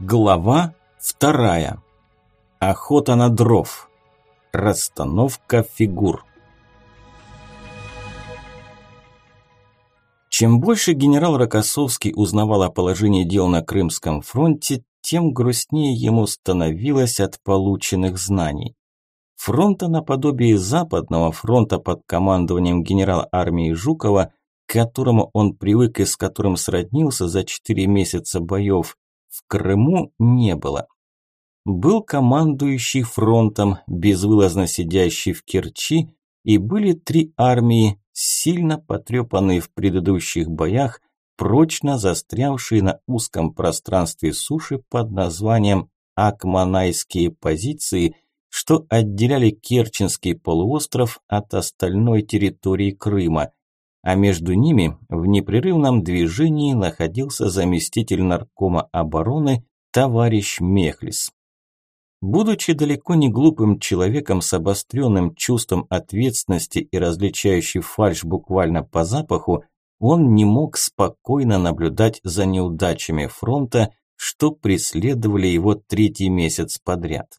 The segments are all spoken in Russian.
Глава вторая. Охота на дров. Расстановка фигур. Чем больше генерал Рокоссовский узнавал о положении дел на Крымском фронте, тем грустнее ему становилось от полученных знаний. Фронта наподобие Западного фронта под командованием генерала армии Жукова, к которому он привык и с которым сроднился за четыре месяца боев, в Крыму не было. Был командующий фронтом, безвылазно сидящий в Керчи, и были три армии, сильно потрепанные в предыдущих боях, прочно застрявшие на узком пространстве суши под названием Акманайские позиции, что отделяли Керченский полуостров от остальной территории Крыма – а между ними в непрерывном движении находился заместитель наркома обороны товарищ Мехлис. Будучи далеко не глупым человеком с обостренным чувством ответственности и различающий фальшь буквально по запаху, он не мог спокойно наблюдать за неудачами фронта, что преследовали его третий месяц подряд.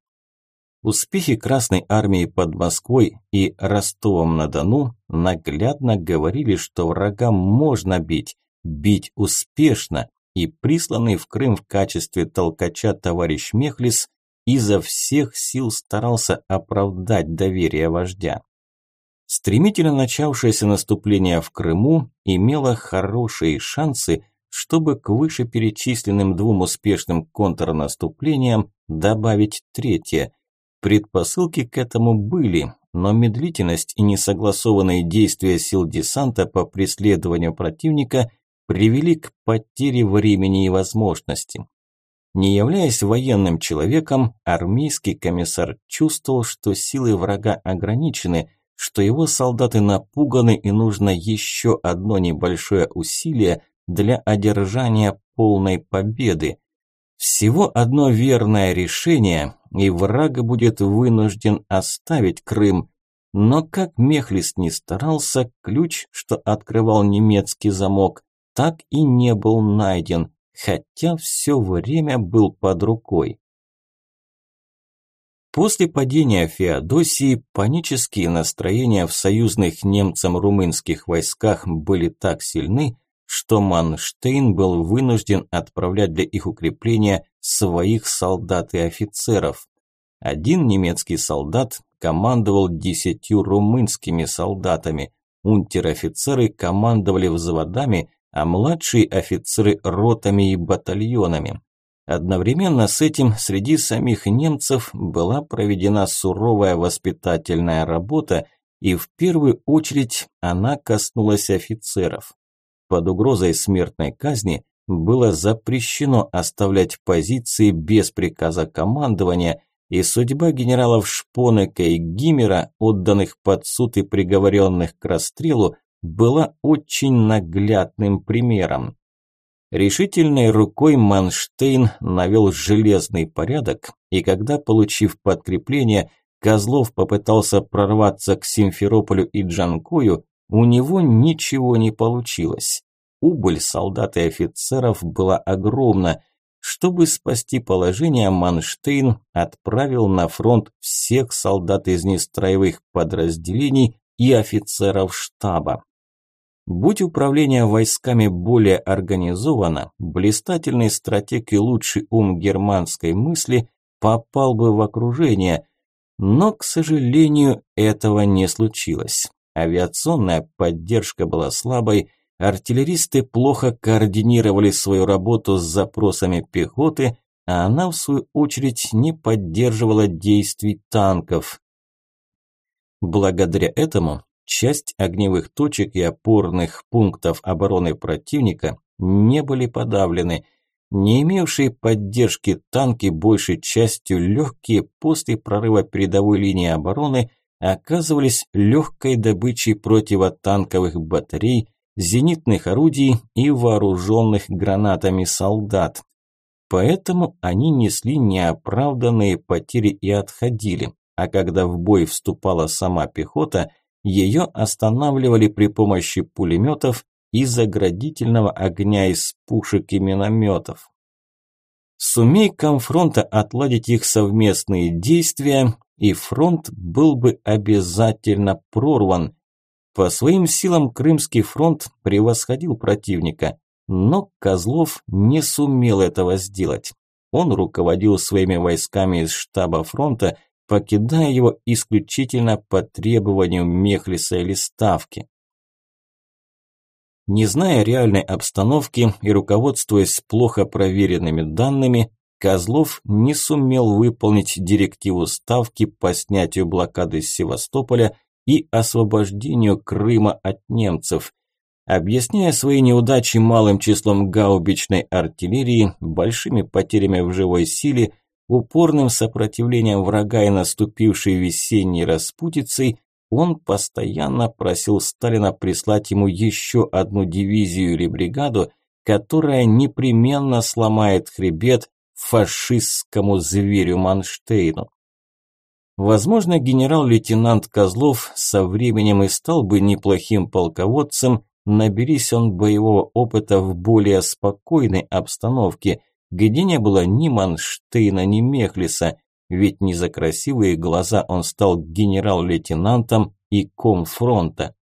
Успехи Красной Армии под Москвой и Ростовом-на-Дону наглядно говорили, что врагам можно бить, бить успешно, и присланный в Крым в качестве толкача товарищ Мехлис изо всех сил старался оправдать доверие вождя. Стремительно начавшееся наступление в Крыму имело хорошие шансы, чтобы к вышеперечисленным двум успешным контрнаступлениям добавить третье – Предпосылки к этому были, но медлительность и несогласованные действия сил десанта по преследованию противника привели к потере времени и возможности. Не являясь военным человеком, армейский комиссар чувствовал, что силы врага ограничены, что его солдаты напуганы и нужно еще одно небольшое усилие для одержания полной победы. Всего одно верное решение, и враг будет вынужден оставить Крым. Но как Мехлис не старался, ключ, что открывал немецкий замок, так и не был найден, хотя все время был под рукой. После падения Феодосии панические настроения в союзных немцам-румынских войсках были так сильны, что Манштейн был вынужден отправлять для их укрепления своих солдат и офицеров. Один немецкий солдат командовал десятью румынскими солдатами, унтер-офицеры командовали взводами, а младшие офицеры ротами и батальонами. Одновременно с этим среди самих немцев была проведена суровая воспитательная работа, и в первую очередь она коснулась офицеров. Под угрозой смертной казни было запрещено оставлять позиции без приказа командования, и судьба генералов Шпонека и Гиммера, отданных под суд и приговоренных к расстрелу, была очень наглядным примером. Решительной рукой Манштейн навел железный порядок, и когда, получив подкрепление, Козлов попытался прорваться к Симферополю и Джанкою, у него ничего не получилось. Убыль солдат и офицеров была огромна. Чтобы спасти положение, Манштейн отправил на фронт всех солдат из нестроевых подразделений и офицеров штаба. Будь управление войсками более организовано, блистательный стратег и лучший ум германской мысли попал бы в окружение, но, к сожалению, этого не случилось. Авиационная поддержка была слабой, артиллеристы плохо координировали свою работу с запросами пехоты, а она, в свою очередь, не поддерживала действий танков. Благодаря этому часть огневых точек и опорных пунктов обороны противника не были подавлены. Не имевшие поддержки танки большей частью легкие после прорыва передовой линии обороны оказывались легкой добычей противотанковых батарей, зенитных орудий и вооруженных гранатами солдат. Поэтому они несли неоправданные потери и отходили, а когда в бой вступала сама пехота, ее останавливали при помощи пулеметов и заградительного огня из пушек и минометов. Сумей комфронта отладить их совместные действия, и фронт был бы обязательно прорван. По своим силам Крымский фронт превосходил противника, но Козлов не сумел этого сделать. Он руководил своими войсками из штаба фронта, покидая его исключительно по требованию Мехлиса или Ставки. Не зная реальной обстановки и руководствуясь плохо проверенными данными, Козлов не сумел выполнить директиву Ставки по снятию блокады Севастополя и освобождению Крыма от немцев. Объясняя свои неудачи малым числом гаубичной артиллерии, большими потерями в живой силе, упорным сопротивлением врага и наступившей весенней распутицей, он постоянно просил Сталина прислать ему еще одну дивизию или бригаду, которая непременно сломает хребет фашистскому зверю Манштейну. Возможно, генерал-лейтенант Козлов со временем и стал бы неплохим полководцем, наберись он боевого опыта в более спокойной обстановке, где не было ни Манштейна, ни Мехлиса, ведь не за красивые глаза он стал генерал-лейтенантом и комфронта.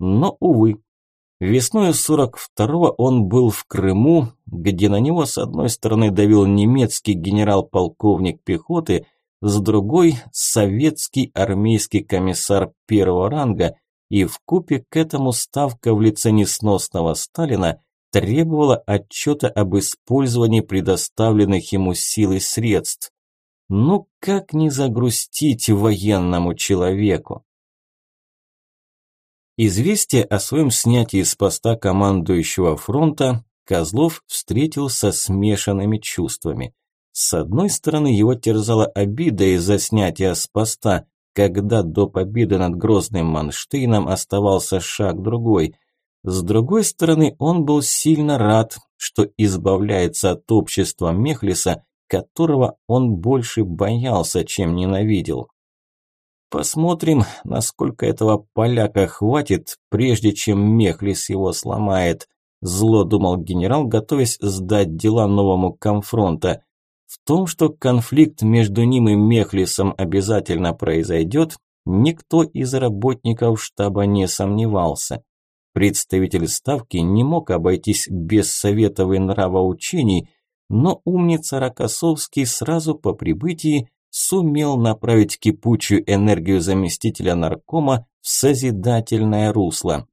Но, увы, весной 42-го он был в Крыму, где на него с одной стороны давил немецкий генерал-полковник пехоты, с другой – советский армейский комиссар первого ранга, и в купе к этому ставка в лице несносного Сталина требовала отчета об использовании предоставленных ему сил и средств. Ну как не загрустить военному человеку? Известие о своем снятии с поста командующего фронта Козлов встретил со смешанными чувствами. С одной стороны, его терзала обида из-за снятия с поста, когда до победы над Грозным Манштейном оставался шаг другой. С другой стороны, он был сильно рад, что избавляется от общества Мехлиса которого он больше боялся, чем ненавидел. Посмотрим, насколько этого поляка хватит, прежде чем Мехлис его сломает. Зло думал генерал, готовясь сдать дела новому конфронта. В том, что конфликт между ним и Мехлисом обязательно произойдет, никто из работников штаба не сомневался. Представитель ставки не мог обойтись без советов и нравоучений, но умница Рокоссовский сразу по прибытии сумел направить кипучую энергию заместителя наркома в созидательное русло.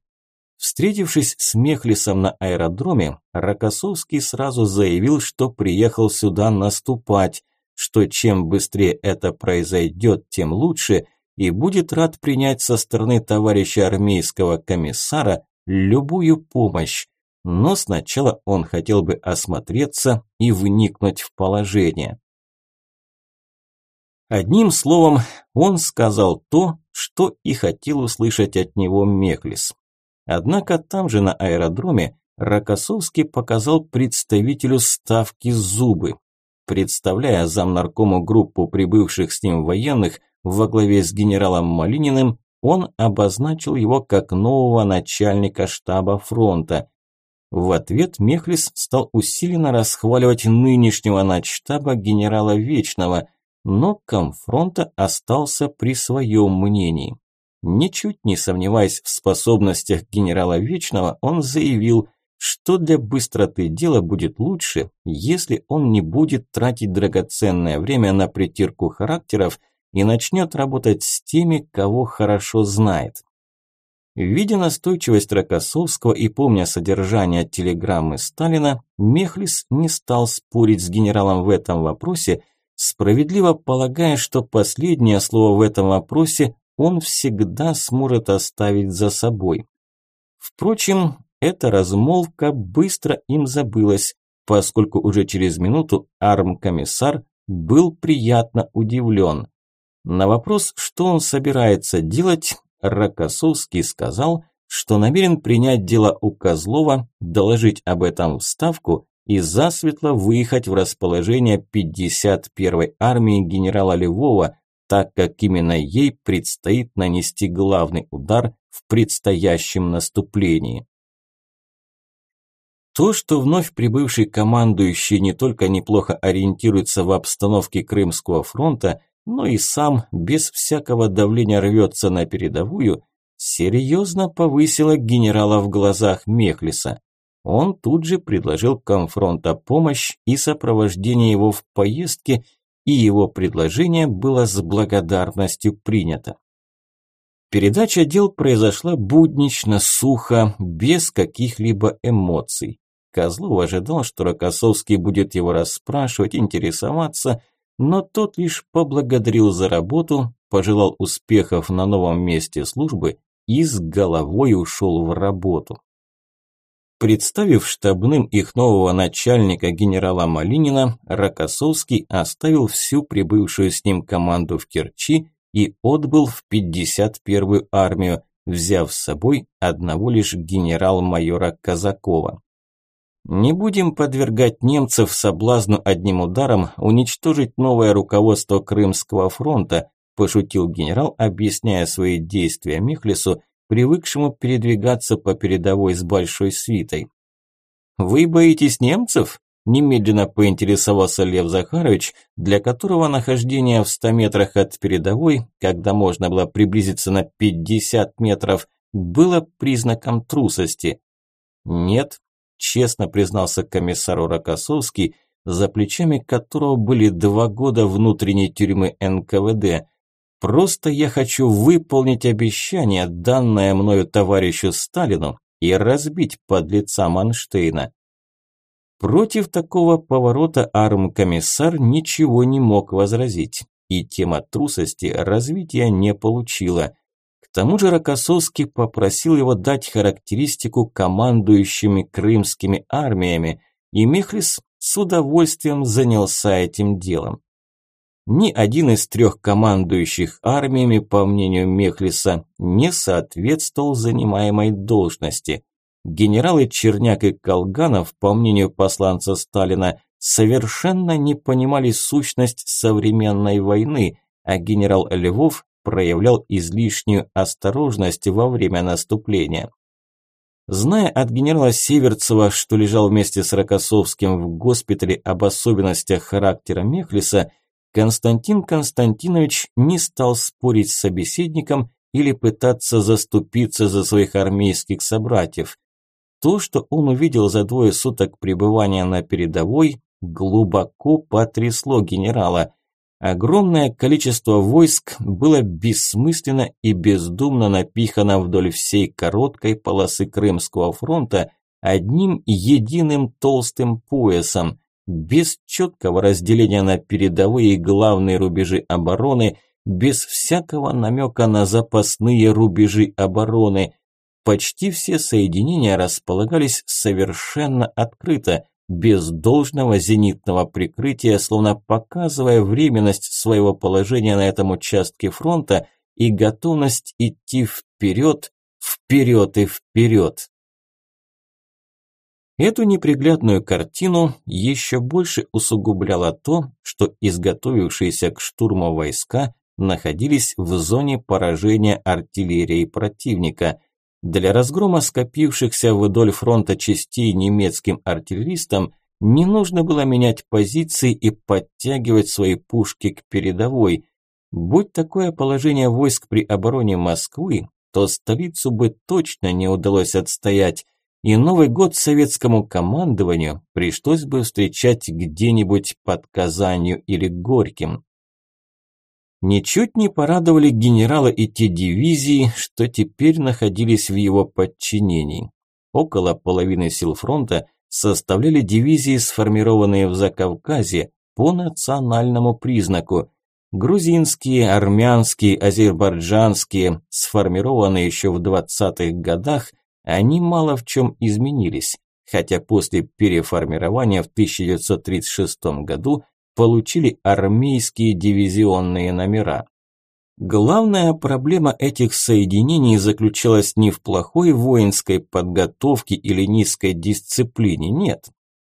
Встретившись с Мехлисом на аэродроме, Рокоссовский сразу заявил, что приехал сюда наступать, что чем быстрее это произойдет, тем лучше, и будет рад принять со стороны товарища армейского комиссара любую помощь, но сначала он хотел бы осмотреться и вникнуть в положение. Одним словом, он сказал то, что и хотел услышать от него Мехлис. Однако там же на аэродроме Рокоссовский показал представителю ставки зубы. Представляя замнаркому группу прибывших с ним военных во главе с генералом Малининым, он обозначил его как нового начальника штаба фронта. В ответ Мехлис стал усиленно расхваливать нынешнего начштаба генерала Вечного, но Комфронта остался при своем мнении. Ничуть не сомневаясь в способностях генерала Вечного, он заявил, что для быстроты дела будет лучше, если он не будет тратить драгоценное время на притирку характеров и начнет работать с теми, кого хорошо знает. Видя настойчивость Рокоссовского и помня содержание телеграммы Сталина, Мехлис не стал спорить с генералом в этом вопросе, справедливо полагая, что последнее слово в этом вопросе он всегда сможет оставить за собой. Впрочем, эта размолвка быстро им забылась, поскольку уже через минуту арм-комиссар был приятно удивлен. На вопрос, что он собирается делать, Рокоссовский сказал, что намерен принять дело у Козлова, доложить об этом в Ставку и засветло выехать в расположение 51-й армии генерала Львова, так как именно ей предстоит нанести главный удар в предстоящем наступлении. То, что вновь прибывший командующий не только неплохо ориентируется в обстановке Крымского фронта, но и сам без всякого давления рвется на передовую, серьезно повысило генерала в глазах Мехлиса. Он тут же предложил комфронта помощь и сопровождение его в поездке, и его предложение было с благодарностью принято. Передача дел произошла буднично, сухо, без каких-либо эмоций. Козлов ожидал, что Рокоссовский будет его расспрашивать, интересоваться, но тот лишь поблагодарил за работу, пожелал успехов на новом месте службы и с головой ушел в работу. Представив штабным их нового начальника генерала Малинина, Рокоссовский оставил всю прибывшую с ним команду в Керчи и отбыл в 51-ю армию, взяв с собой одного лишь генерал-майора Казакова. Не будем подвергать немцев соблазну одним ударом уничтожить новое руководство Крымского фронта, пошутил генерал, объясняя свои действия Михлесу привыкшему передвигаться по передовой с большой свитой. «Вы боитесь немцев?» – немедленно поинтересовался Лев Захарович, для которого нахождение в 100 метрах от передовой, когда можно было приблизиться на 50 метров, было признаком трусости. «Нет», – честно признался комиссару Рокоссовский, за плечами которого были два года внутренней тюрьмы НКВД – Просто я хочу выполнить обещание, данное мною товарищу Сталину, и разбить подлеца Манштейна. Против такого поворота армкомиссар ничего не мог возразить, и тема трусости развития не получила. К тому же Рокоссовский попросил его дать характеристику командующими крымскими армиями, и Мехлис с удовольствием занялся этим делом. Ни один из трех командующих армиями, по мнению Мехлиса, не соответствовал занимаемой должности. Генералы Черняк и Колганов, по мнению посланца Сталина, совершенно не понимали сущность современной войны, а генерал Львов проявлял излишнюю осторожность во время наступления. Зная от генерала Северцева, что лежал вместе с Рокоссовским в госпитале об особенностях характера Мехлиса, Константин Константинович не стал спорить с собеседником или пытаться заступиться за своих армейских собратьев. То, что он увидел за двое суток пребывания на передовой, глубоко потрясло генерала. Огромное количество войск было бессмысленно и бездумно напихано вдоль всей короткой полосы Крымского фронта одним единым толстым поясом – без четкого разделения на передовые и главные рубежи обороны, без всякого намека на запасные рубежи обороны. Почти все соединения располагались совершенно открыто, без должного зенитного прикрытия, словно показывая временность своего положения на этом участке фронта и готовность идти вперед, вперед и вперед. Эту неприглядную картину еще больше усугубляло то, что изготовившиеся к штурму войска находились в зоне поражения артиллерии противника. Для разгрома скопившихся вдоль фронта частей немецким артиллеристам не нужно было менять позиции и подтягивать свои пушки к передовой. Будь такое положение войск при обороне Москвы, то столицу бы точно не удалось отстоять, и Новый год советскому командованию пришлось бы встречать где-нибудь под Казанью или Горьким. Ничуть не порадовали генерала и те дивизии, что теперь находились в его подчинении. Около половины сил фронта составляли дивизии, сформированные в Закавказье по национальному признаку. Грузинские, армянские, азербайджанские, сформированные еще в 20-х годах – они мало в чем изменились, хотя после переформирования в 1936 году получили армейские дивизионные номера. Главная проблема этих соединений заключалась не в плохой воинской подготовке или низкой дисциплине, нет.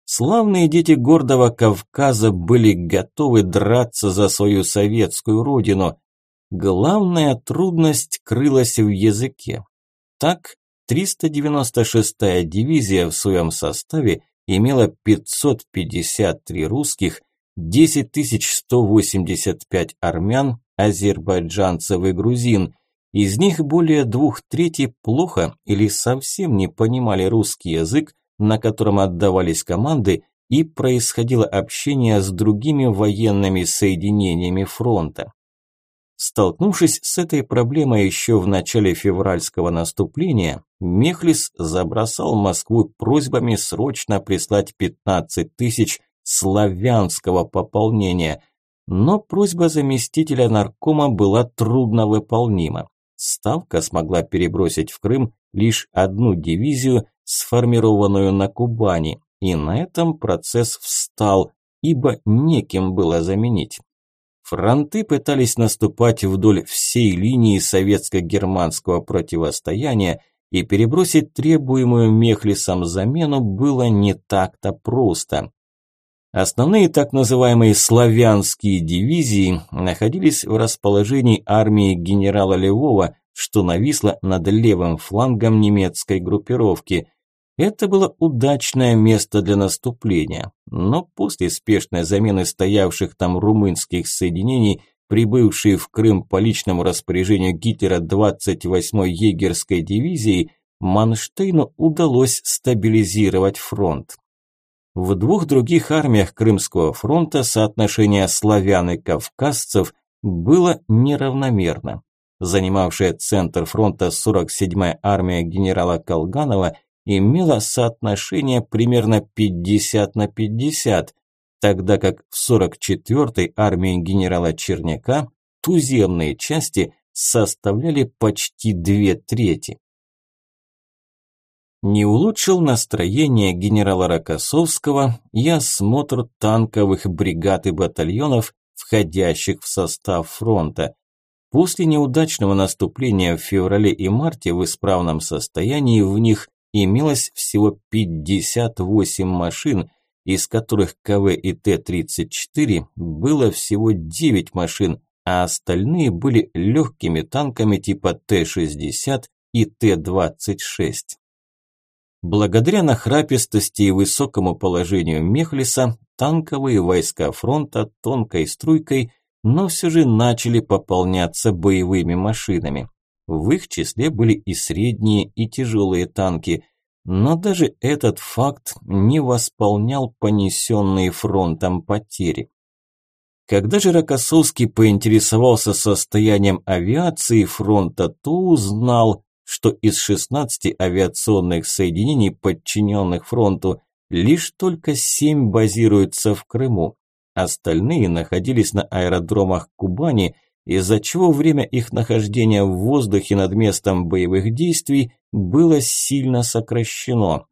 Славные дети гордого Кавказа были готовы драться за свою советскую родину. Главная трудность крылась в языке. Так 396-я дивизия в своем составе имела 553 русских, 10 185 армян, азербайджанцев и грузин. Из них более двух трети плохо или совсем не понимали русский язык, на котором отдавались команды, и происходило общение с другими военными соединениями фронта. Столкнувшись с этой проблемой еще в начале февральского наступления, Мехлис забросал Москву просьбами срочно прислать 15 тысяч славянского пополнения, но просьба заместителя наркома была трудновыполнима. Ставка смогла перебросить в Крым лишь одну дивизию, сформированную на Кубани, и на этом процесс встал, ибо неким было заменить. Фронты пытались наступать вдоль всей линии советско-германского противостояния, и перебросить требуемую Мехлисом замену было не так-то просто. Основные так называемые славянские дивизии находились в расположении армии генерала Левова, что нависло над левым флангом немецкой группировки. Это было удачное место для наступления, но после спешной замены стоявших там румынских соединений, прибывшие в Крым по личному распоряжению Гитлера 28-й егерской дивизии, Манштейну удалось стабилизировать фронт. В двух других армиях Крымского фронта соотношение славян и кавказцев было неравномерно. Занимавшая центр фронта 47-я армия генерала Колганова имела соотношение примерно 50 на 50, тогда как в 44-й армии генерала Черняка туземные части составляли почти две трети. Не улучшил настроение генерала Рокоссовского и осмотр танковых бригад и батальонов, входящих в состав фронта. После неудачного наступления в феврале и марте в исправном состоянии в них имелось всего 58 машин, из которых КВ и Т-34 было всего 9 машин, а остальные были легкими танками типа Т-60 и Т-26. Благодаря нахрапистости и высокому положению Мехлиса, танковые войска фронта тонкой струйкой, но все же начали пополняться боевыми машинами. В их числе были и средние, и тяжелые танки, но даже этот факт не восполнял понесенные фронтом потери. Когда же Рокоссовский поинтересовался состоянием авиации фронта, то узнал, что из 16 авиационных соединений, подчиненных фронту, лишь только 7 базируются в Крыму. Остальные находились на аэродромах Кубани – из-за чего время их нахождения в воздухе над местом боевых действий было сильно сокращено.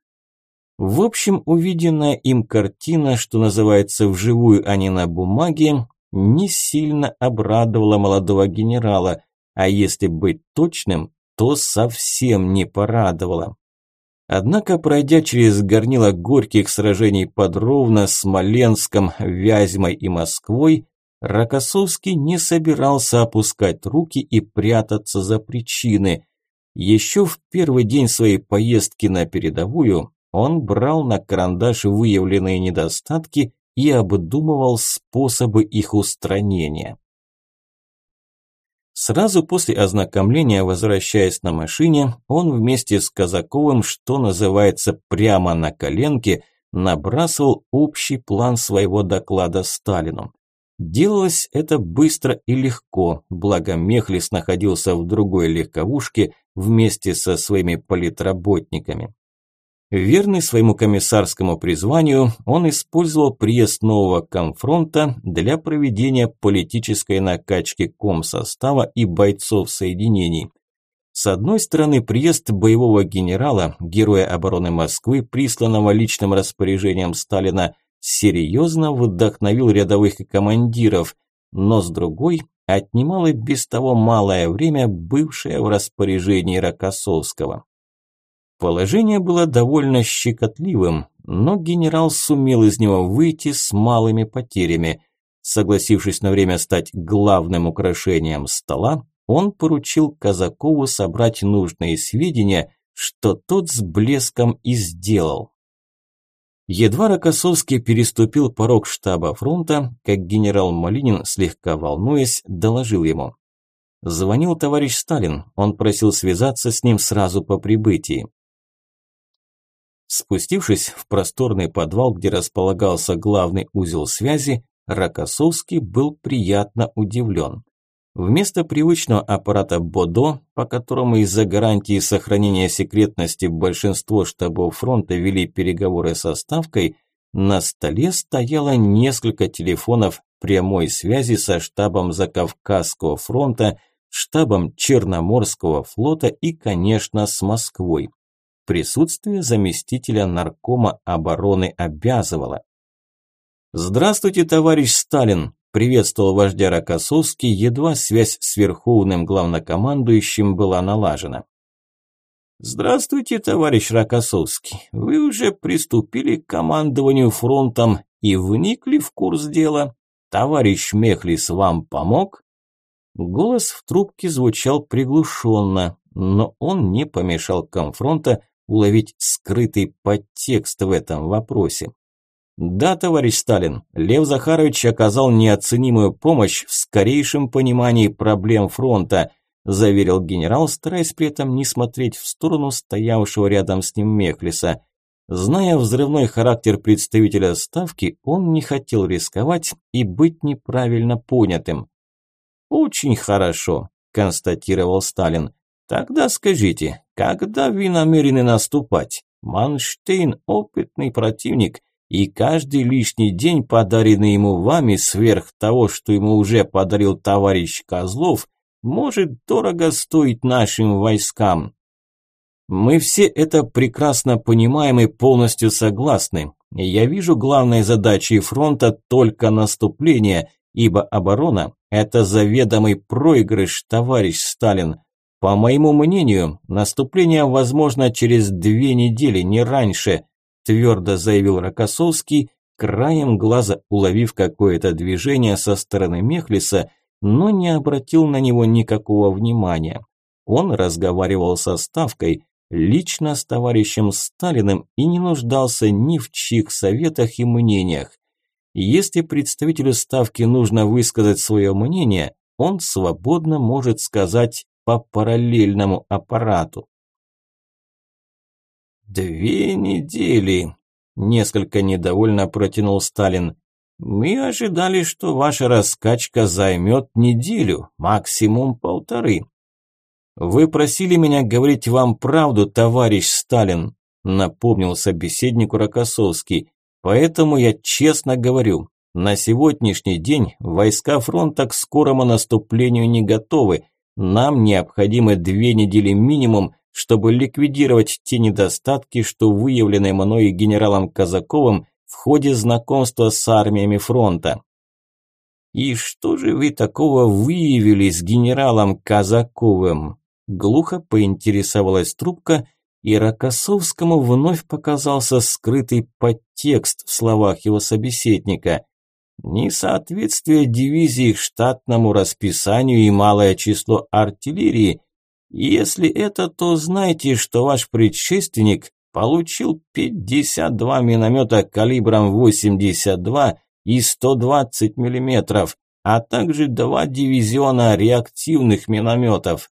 В общем, увиденная им картина, что называется вживую, а не на бумаге, не сильно обрадовала молодого генерала, а если быть точным, то совсем не порадовала. Однако, пройдя через горнило горьких сражений под Ровно, Смоленском, Вязьмой и Москвой, Рокоссовский не собирался опускать руки и прятаться за причины. Еще в первый день своей поездки на передовую он брал на карандаш выявленные недостатки и обдумывал способы их устранения. Сразу после ознакомления, возвращаясь на машине, он вместе с Казаковым, что называется, прямо на коленке, набрасывал общий план своего доклада Сталину. Делалось это быстро и легко, благо Мехлис находился в другой легковушке вместе со своими политработниками. Верный своему комиссарскому призванию, он использовал приезд нового конфронта для проведения политической накачки комсостава и бойцов соединений. С одной стороны, приезд боевого генерала, героя обороны Москвы, присланного личным распоряжением Сталина, серьезно вдохновил рядовых и командиров, но с другой отнимал и без того малое время, бывшее в распоряжении Рокоссовского. Положение было довольно щекотливым, но генерал сумел из него выйти с малыми потерями. Согласившись на время стать главным украшением стола, он поручил Казакову собрать нужные сведения, что тот с блеском и сделал. Едва Рокоссовский переступил порог штаба фронта, как генерал Малинин, слегка волнуясь, доложил ему. Звонил товарищ Сталин, он просил связаться с ним сразу по прибытии. Спустившись в просторный подвал, где располагался главный узел связи, Рокоссовский был приятно удивлен. Вместо привычного аппарата БОДО, по которому из-за гарантии сохранения секретности большинство штабов фронта вели переговоры со Ставкой, на столе стояло несколько телефонов прямой связи со штабом Закавказского фронта, штабом Черноморского флота и, конечно, с Москвой. Присутствие заместителя наркома обороны обязывало. «Здравствуйте, товарищ Сталин!» Приветствовал вождя Рокоссовский, едва связь с верховным главнокомандующим была налажена. «Здравствуйте, товарищ Рокоссовский. Вы уже приступили к командованию фронтом и вникли в курс дела. Товарищ Мехлис вам помог?» Голос в трубке звучал приглушенно, но он не помешал комфронта уловить скрытый подтекст в этом вопросе. Да, товарищ Сталин, Лев Захарович оказал неоценимую помощь в скорейшем понимании проблем фронта, заверил генерал, стараясь при этом не смотреть в сторону стоявшего рядом с ним Мехлиса. Зная взрывной характер представителя Ставки, он не хотел рисковать и быть неправильно понятым. «Очень хорошо», – констатировал Сталин. «Тогда скажите, когда вы намерены наступать? Манштейн – опытный противник – и каждый лишний день, подаренный ему вами сверх того, что ему уже подарил товарищ Козлов, может дорого стоить нашим войскам. Мы все это прекрасно понимаем и полностью согласны. Я вижу главной задачей фронта только наступление, ибо оборона – это заведомый проигрыш, товарищ Сталин. По моему мнению, наступление возможно через две недели, не раньше – твердо заявил Рокоссовский, краем глаза уловив какое-то движение со стороны Мехлиса, но не обратил на него никакого внимания. Он разговаривал со Ставкой, лично с товарищем Сталиным и не нуждался ни в чьих советах и мнениях. Если представителю Ставки нужно высказать свое мнение, он свободно может сказать по параллельному аппарату. «Две недели», – несколько недовольно протянул Сталин. «Мы ожидали, что ваша раскачка займет неделю, максимум полторы». «Вы просили меня говорить вам правду, товарищ Сталин», – напомнил собеседнику Рокоссовский. «Поэтому я честно говорю, на сегодняшний день войска фронта к скорому наступлению не готовы. Нам необходимы две недели минимум, чтобы ликвидировать те недостатки, что выявлены мной и генералом Казаковым в ходе знакомства с армиями фронта. «И что же вы такого выявили с генералом Казаковым?» Глухо поинтересовалась трубка, и Рокоссовскому вновь показался скрытый подтекст в словах его собеседника. Несоответствие дивизии штатному расписанию и малое число артиллерии если это, то знайте, что ваш предшественник получил 52 миномета калибром 82 и 120 миллиметров, а также два дивизиона реактивных минометов.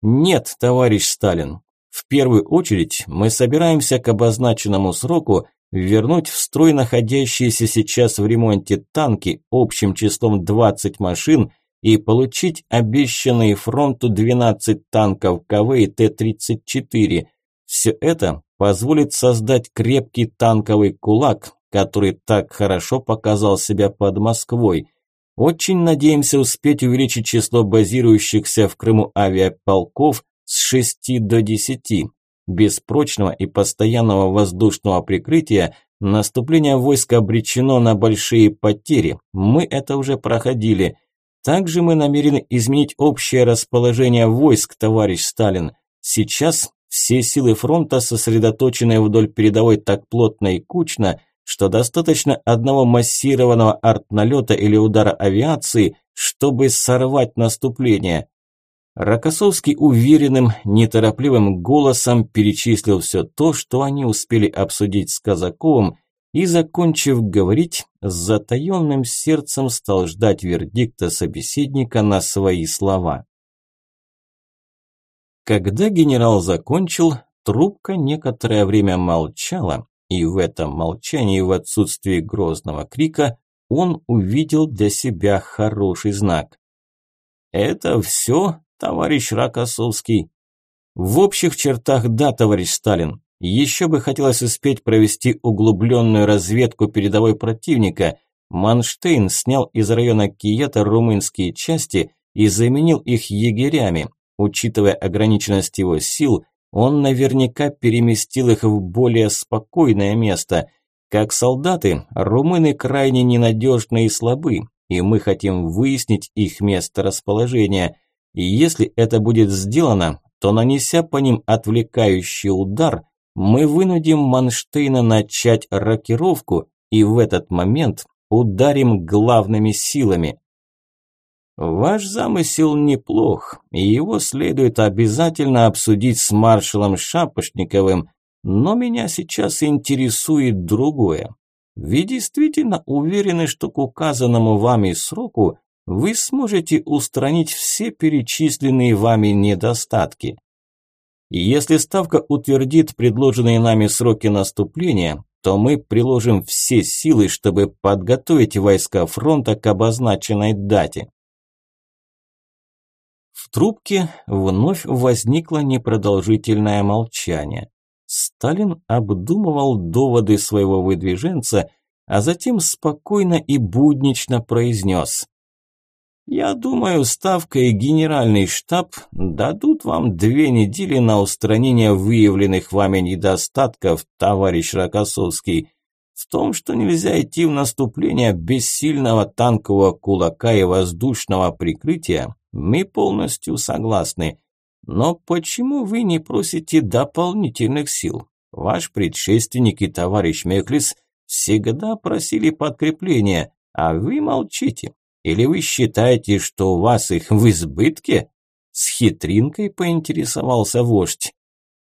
Нет, товарищ Сталин, в первую очередь мы собираемся к обозначенному сроку вернуть в строй находящиеся сейчас в ремонте танки общим числом 20 машин и получить обещанные фронту 12 танков КВ и Т-34. Все это позволит создать крепкий танковый кулак, который так хорошо показал себя под Москвой. Очень надеемся успеть увеличить число базирующихся в Крыму авиаполков с 6 до 10. Без прочного и постоянного воздушного прикрытия наступление войск обречено на большие потери. Мы это уже проходили – также мы намерены изменить общее расположение войск, товарищ Сталин. Сейчас все силы фронта сосредоточены вдоль передовой так плотно и кучно, что достаточно одного массированного артналета или удара авиации, чтобы сорвать наступление. Рокоссовский уверенным, неторопливым голосом перечислил все то, что они успели обсудить с Казаковым, и, закончив говорить, с затаенным сердцем стал ждать вердикта собеседника на свои слова. Когда генерал закончил, трубка некоторое время молчала, и в этом молчании, в отсутствии грозного крика, он увидел для себя хороший знак. «Это все, товарищ Рокоссовский?» «В общих чертах да, товарищ Сталин. Еще бы хотелось успеть провести углубленную разведку передовой противника. Манштейн снял из района Киета румынские части и заменил их егерями. Учитывая ограниченность его сил, он наверняка переместил их в более спокойное место. Как солдаты, румыны крайне ненадежны и слабы, и мы хотим выяснить их место расположения. И если это будет сделано, то нанеся по ним отвлекающий удар, мы вынудим Манштейна начать рокировку и в этот момент ударим главными силами. Ваш замысел неплох, и его следует обязательно обсудить с маршалом Шапошниковым, но меня сейчас интересует другое. Вы действительно уверены, что к указанному вами сроку вы сможете устранить все перечисленные вами недостатки? Если Ставка утвердит предложенные нами сроки наступления, то мы приложим все силы, чтобы подготовить войска фронта к обозначенной дате. В трубке вновь возникло непродолжительное молчание. Сталин обдумывал доводы своего выдвиженца, а затем спокойно и буднично произнес. «Я думаю, Ставка и Генеральный штаб дадут вам две недели на устранение выявленных вами недостатков, товарищ Рокоссовский. В том, что нельзя идти в наступление без сильного танкового кулака и воздушного прикрытия, мы полностью согласны. Но почему вы не просите дополнительных сил? Ваш предшественник и товарищ Меклис всегда просили подкрепления, а вы молчите. Или вы считаете, что у вас их в избытке? С хитринкой поинтересовался вождь.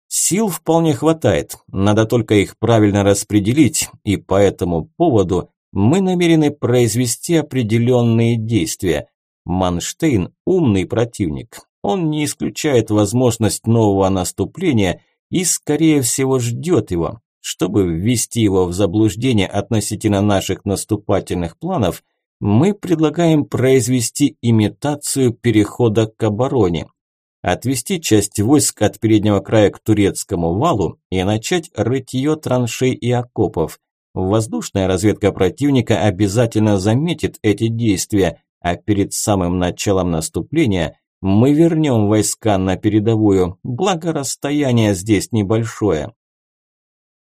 Сил вполне хватает, надо только их правильно распределить, и по этому поводу мы намерены произвести определенные действия. Манштейн – умный противник. Он не исключает возможность нового наступления и, скорее всего, ждет его. Чтобы ввести его в заблуждение относительно наших наступательных планов, мы предлагаем произвести имитацию перехода к обороне. Отвести часть войск от переднего края к турецкому валу и начать рытье траншей и окопов. Воздушная разведка противника обязательно заметит эти действия, а перед самым началом наступления мы вернем войска на передовую, благо расстояние здесь небольшое.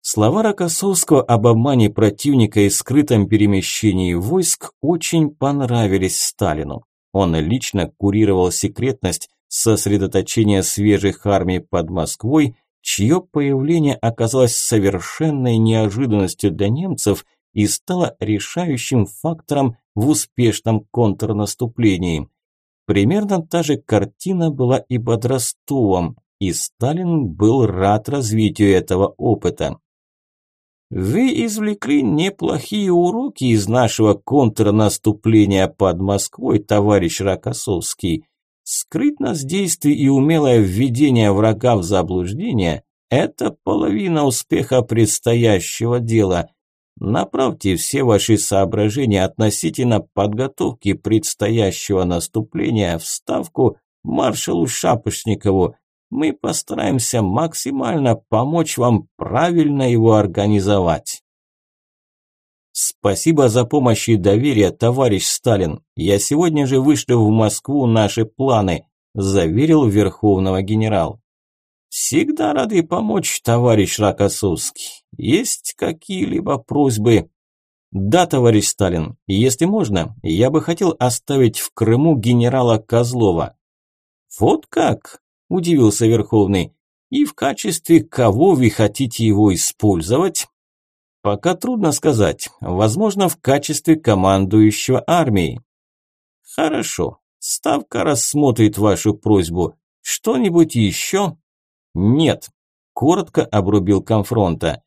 Слова Рокоссовского об обмане противника и скрытом перемещении войск очень понравились Сталину. Он лично курировал секретность сосредоточения свежих армий под Москвой, чье появление оказалось совершенной неожиданностью для немцев и стало решающим фактором в успешном контрнаступлении. Примерно та же картина была и под Ростовом, и Сталин был рад развитию этого опыта. Вы извлекли неплохие уроки из нашего контрнаступления под Москвой, товарищ Рокоссовский. Скрытность действий и умелое введение врага в заблуждение – это половина успеха предстоящего дела. Направьте все ваши соображения относительно подготовки предстоящего наступления в ставку маршалу Шапошникову. Мы постараемся максимально помочь вам правильно его организовать. Спасибо за помощь и доверие, товарищ Сталин. Я сегодня же вышлю в Москву наши планы, заверил верховного генерал. Всегда рады помочь, товарищ Рокоссовский. Есть какие-либо просьбы? Да, товарищ Сталин. Если можно, я бы хотел оставить в Крыму генерала Козлова. Вот как? Удивился Верховный. И в качестве кого вы хотите его использовать? Пока трудно сказать. Возможно, в качестве командующего армией. Хорошо. Ставка рассмотрит вашу просьбу. Что-нибудь еще? Нет, коротко обрубил конфронта.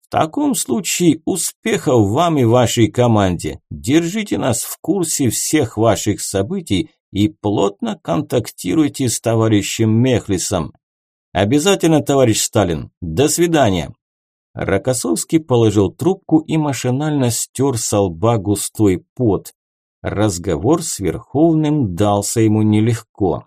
В таком случае успехов вам и вашей команде. Держите нас в курсе всех ваших событий и плотно контактируйте с товарищем Мехлисом. Обязательно, товарищ Сталин. До свидания. Рокоссовский положил трубку и машинально стер со лба густой пот. Разговор с Верховным дался ему нелегко.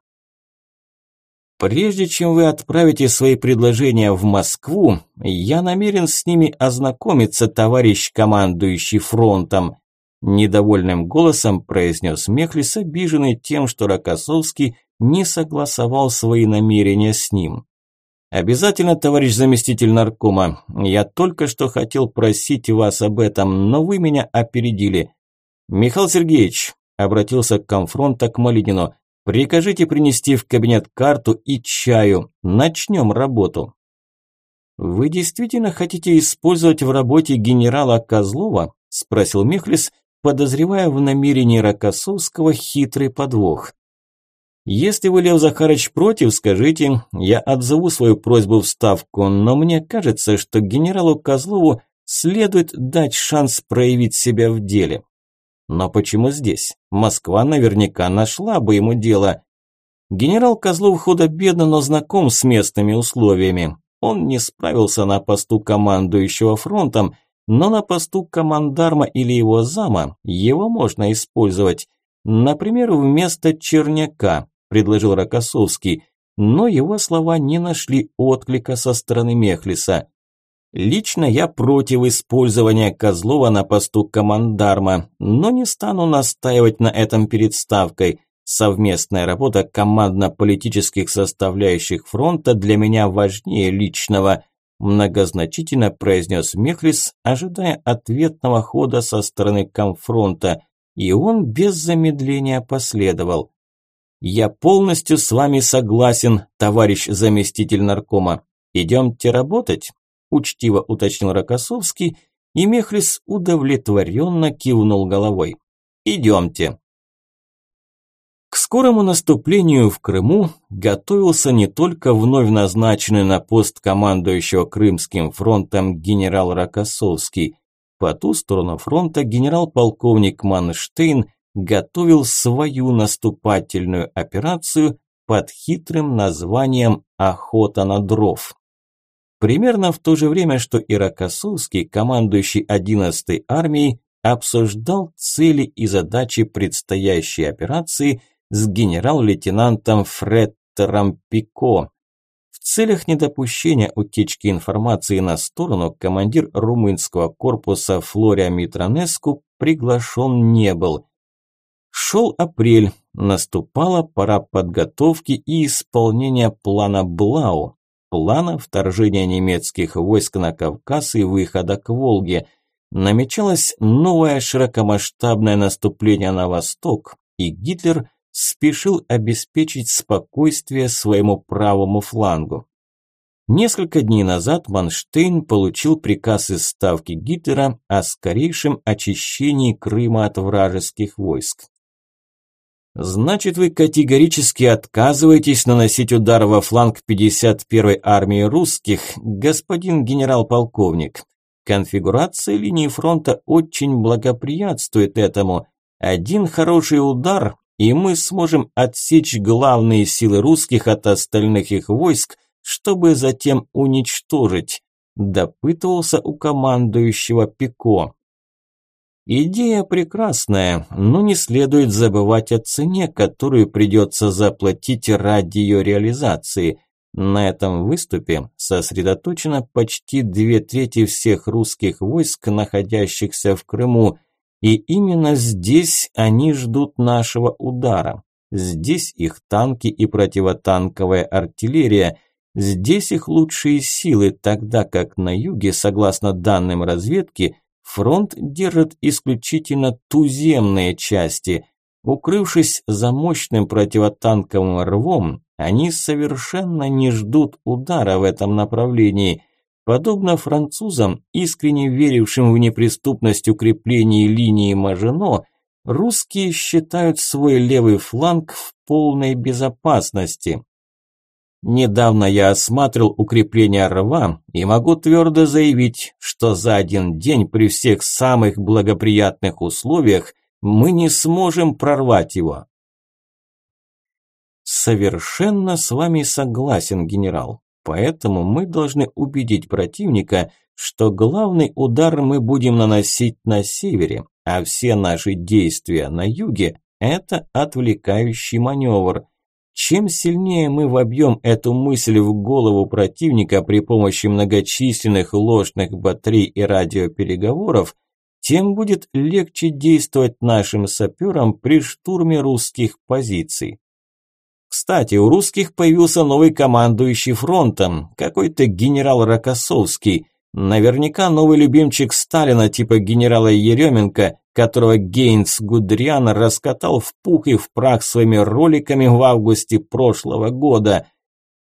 Прежде чем вы отправите свои предложения в Москву, я намерен с ними ознакомиться, товарищ командующий фронтом. Недовольным голосом произнес Мехлис, обиженный тем, что Рокоссовский не согласовал свои намерения с ним. «Обязательно, товарищ заместитель наркома. Я только что хотел просить вас об этом, но вы меня опередили. Михаил Сергеевич», – обратился к конфронта к Малинину, Прикажите принести в кабинет карту и чаю. Начнем работу. Вы действительно хотите использовать в работе генерала Козлова? Спросил Мехлис, подозревая в намерении Рокоссовского хитрый подвох. Если вы, Лев Захарович, против, скажите, я отзову свою просьбу в ставку, но мне кажется, что генералу Козлову следует дать шанс проявить себя в деле. Но почему здесь? Москва наверняка нашла бы ему дело. Генерал Козлов худо-бедно, но знаком с местными условиями. Он не справился на посту командующего фронтом, но на посту командарма или его зама его можно использовать. Например, вместо Черняка, предложил Рокоссовский, но его слова не нашли отклика со стороны Мехлиса. Лично я против использования Козлова на посту командарма, но не стану настаивать на этом перед ставкой. Совместная работа командно-политических составляющих фронта для меня важнее личного, многозначительно произнес Мехлис, ожидая ответного хода со стороны комфронта, и он без замедления последовал. «Я полностью с вами согласен, товарищ заместитель наркома. Идемте работать?» учтиво уточнил Рокоссовский, и Мехлис удовлетворенно кивнул головой. «Идемте». К скорому наступлению в Крыму готовился не только вновь назначенный на пост командующего Крымским фронтом генерал Рокоссовский. По ту сторону фронта генерал-полковник Манштейн готовил свою наступательную операцию под хитрым названием «Охота на дров». Примерно в то же время, что и Рокоссовский, командующий 11-й армией, обсуждал цели и задачи предстоящей операции с генерал-лейтенантом Фреттером Пико. В целях недопущения утечки информации на сторону командир румынского корпуса Флория Митронеску приглашен не был. Шел апрель, наступала пора подготовки и исполнения плана Блау, плана вторжения немецких войск на Кавказ и выхода к Волге. Намечалось новое широкомасштабное наступление на восток, и Гитлер спешил обеспечить спокойствие своему правому флангу. Несколько дней назад Манштейн получил приказ из ставки Гитлера о скорейшем очищении Крыма от вражеских войск. Значит, вы категорически отказываетесь наносить удар во фланг 51-й армии русских, господин генерал-полковник. Конфигурация линии фронта очень благоприятствует этому. Один хороший удар, и мы сможем отсечь главные силы русских от остальных их войск, чтобы затем уничтожить, допытывался у командующего Пико. Идея прекрасная, но не следует забывать о цене, которую придется заплатить ради ее реализации. На этом выступе сосредоточено почти две трети всех русских войск, находящихся в Крыму, и именно здесь они ждут нашего удара. Здесь их танки и противотанковая артиллерия, здесь их лучшие силы, тогда как на юге, согласно данным разведки, Фронт держит исключительно туземные части. Укрывшись за мощным противотанковым рвом, они совершенно не ждут удара в этом направлении. Подобно французам, искренне верившим в неприступность укреплений линии Мажино, русские считают свой левый фланг в полной безопасности. Недавно я осматривал укрепление рва и могу твердо заявить, что за один день при всех самых благоприятных условиях мы не сможем прорвать его. Совершенно с вами согласен, генерал. Поэтому мы должны убедить противника, что главный удар мы будем наносить на севере, а все наши действия на юге – это отвлекающий маневр. Чем сильнее мы вобьем эту мысль в голову противника при помощи многочисленных ложных батарей и радиопереговоров, тем будет легче действовать нашим саперам при штурме русских позиций. Кстати, у русских появился новый командующий фронтом, какой-то генерал Рокоссовский. Наверняка новый любимчик Сталина типа генерала Еременко, которого Гейнс Гудриан раскатал в пух и в прах своими роликами в августе прошлого года.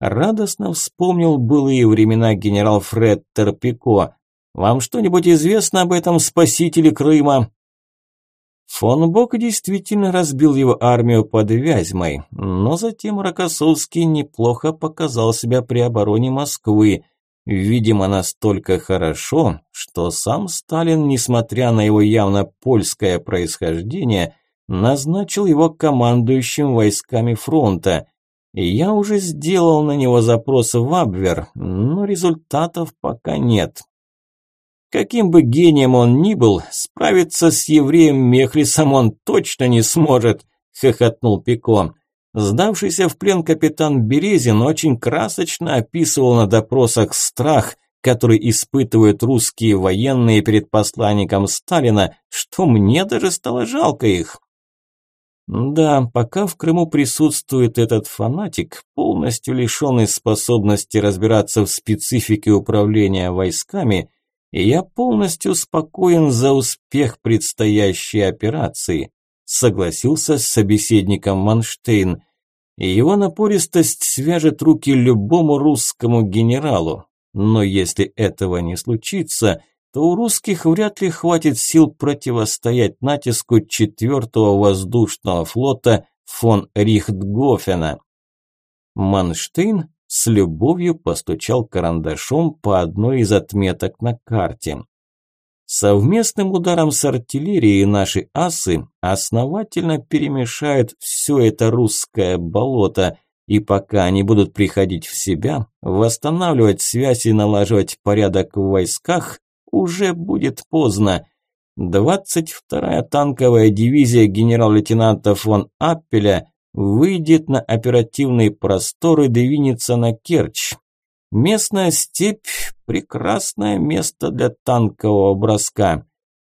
Радостно вспомнил былые времена генерал Фред Терпико. «Вам что-нибудь известно об этом спасителе Крыма?» Фон Бок действительно разбил его армию под Вязьмой, но затем Рокоссовский неплохо показал себя при обороне Москвы, видимо настолько хорошо, что сам Сталин, несмотря на его явно польское происхождение, назначил его командующим войсками фронта. Я уже сделал на него запрос в Абвер, но результатов пока нет. Каким бы гением он ни был, справиться с евреем Мехлисом он точно не сможет, хохотнул Пико. Сдавшийся в плен капитан Березин очень красочно описывал на допросах страх, который испытывают русские военные перед посланником Сталина, что мне даже стало жалко их. Да, пока в Крыму присутствует этот фанатик, полностью лишенный способности разбираться в специфике управления войсками, я полностью спокоен за успех предстоящей операции», согласился с собеседником Манштейн. «Его напористость свяжет руки любому русскому генералу, но если этого не случится, то у русских вряд ли хватит сил противостоять натиску 4-го воздушного флота фон Рихтгофена». Манштейн с любовью постучал карандашом по одной из отметок на карте. Совместным ударом с артиллерией наши асы основательно перемешают все это русское болото, и пока они будут приходить в себя, восстанавливать связь и налаживать порядок в войсках, уже будет поздно. 22-я танковая дивизия генерал-лейтенанта фон Аппеля выйдет на оперативные просторы, двинется на Керчь. Местная степь – прекрасное место для танкового броска.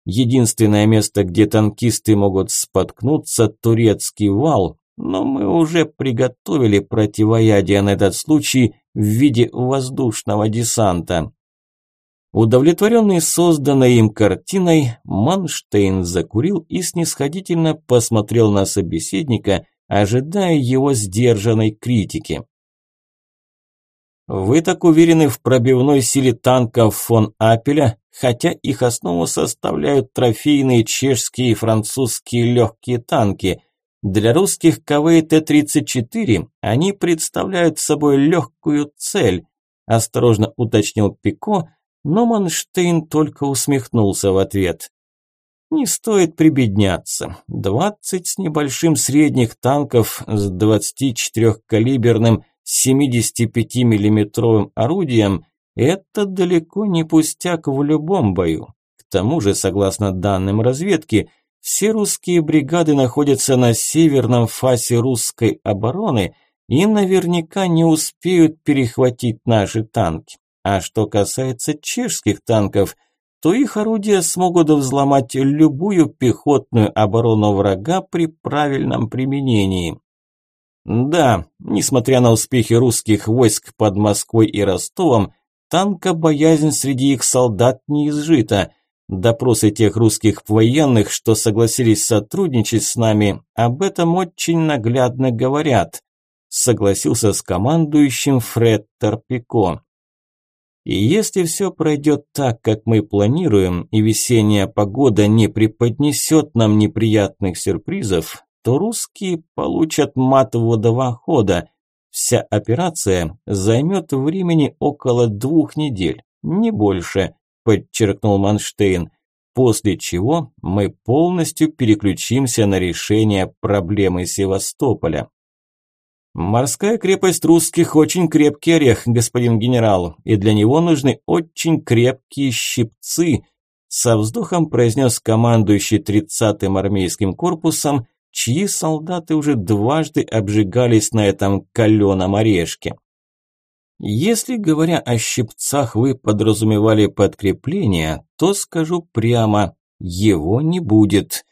Единственное место, где танкисты могут споткнуться – турецкий вал, но мы уже приготовили противоядие на этот случай в виде воздушного десанта. Удовлетворенный созданной им картиной, Манштейн закурил и снисходительно посмотрел на собеседника, ожидая его сдержанной критики. Вы так уверены в пробивной силе танков фон Апеля, хотя их основу составляют трофейные чешские и французские легкие танки. Для русских КВ Т-34 они представляют собой легкую цель, осторожно уточнил Пико, но Манштейн только усмехнулся в ответ. Не стоит прибедняться. 20 с небольшим средних танков с 24-калиберным 75-миллиметровым орудием – это далеко не пустяк в любом бою. К тому же, согласно данным разведки, все русские бригады находятся на северном фасе русской обороны и наверняка не успеют перехватить наши танки. А что касается чешских танков – то их орудия смогут взломать любую пехотную оборону врага при правильном применении. Да, несмотря на успехи русских войск под Москвой и Ростовом, танкобоязнь среди их солдат не изжита. Допросы тех русских военных, что согласились сотрудничать с нами, об этом очень наглядно говорят, согласился с командующим Фред Торпико. И если все пройдет так, как мы планируем, и весенняя погода не преподнесет нам неприятных сюрпризов, то русские получат мат водового хода. Вся операция займет времени около двух недель, не больше, подчеркнул Манштейн, после чего мы полностью переключимся на решение проблемы Севастополя. Морская крепость русских очень крепкий орех, господин генерал, и для него нужны очень крепкие щипцы, со вздохом произнес командующий 30-м армейским корпусом, чьи солдаты уже дважды обжигались на этом каленом орешке. Если, говоря о щипцах, вы подразумевали подкрепление, то скажу прямо, его не будет.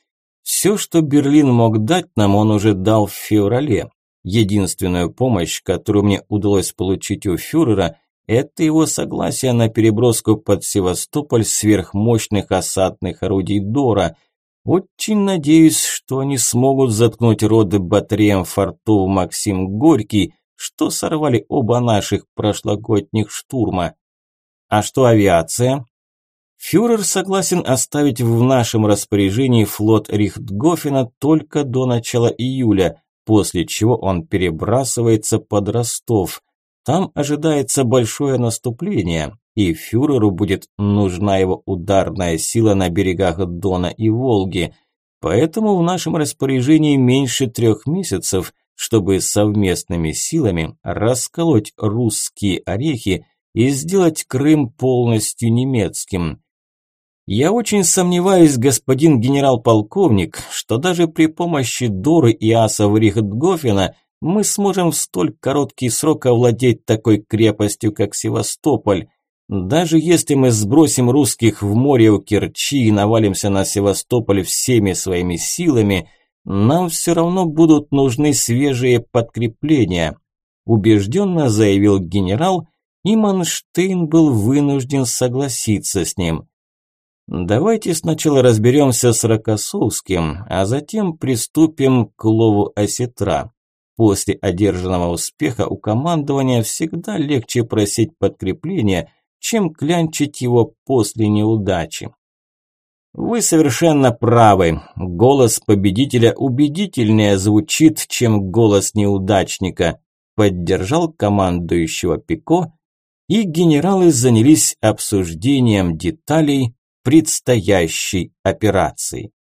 Все, что Берлин мог дать нам, он уже дал в феврале. Единственную помощь, которую мне удалось получить у фюрера, это его согласие на переброску под Севастополь сверхмощных осадных орудий Дора. Очень надеюсь, что они смогут заткнуть роды батареям фортов Максим Горький, что сорвали оба наших прошлогодних штурма. А что авиация? Фюрер согласен оставить в нашем распоряжении флот Рихтгофена только до начала июля, после чего он перебрасывается под Ростов. Там ожидается большое наступление, и фюреру будет нужна его ударная сила на берегах Дона и Волги. Поэтому в нашем распоряжении меньше трех месяцев, чтобы совместными силами расколоть русские орехи и сделать Крым полностью немецким. Я очень сомневаюсь, господин генерал-полковник, что даже при помощи Доры и асов Рихтгофена мы сможем в столь короткий срок овладеть такой крепостью, как Севастополь. Даже если мы сбросим русских в море у Керчи и навалимся на Севастополь всеми своими силами, нам все равно будут нужны свежие подкрепления, убежденно заявил генерал, и Манштейн был вынужден согласиться с ним. Давайте сначала разберемся с Рокоссовским, а затем приступим к лову осетра. После одержанного успеха у командования всегда легче просить подкрепления, чем клянчить его после неудачи. Вы совершенно правы. Голос победителя убедительнее звучит, чем голос неудачника, поддержал командующего Пико, и генералы занялись обсуждением деталей предстоящей операции.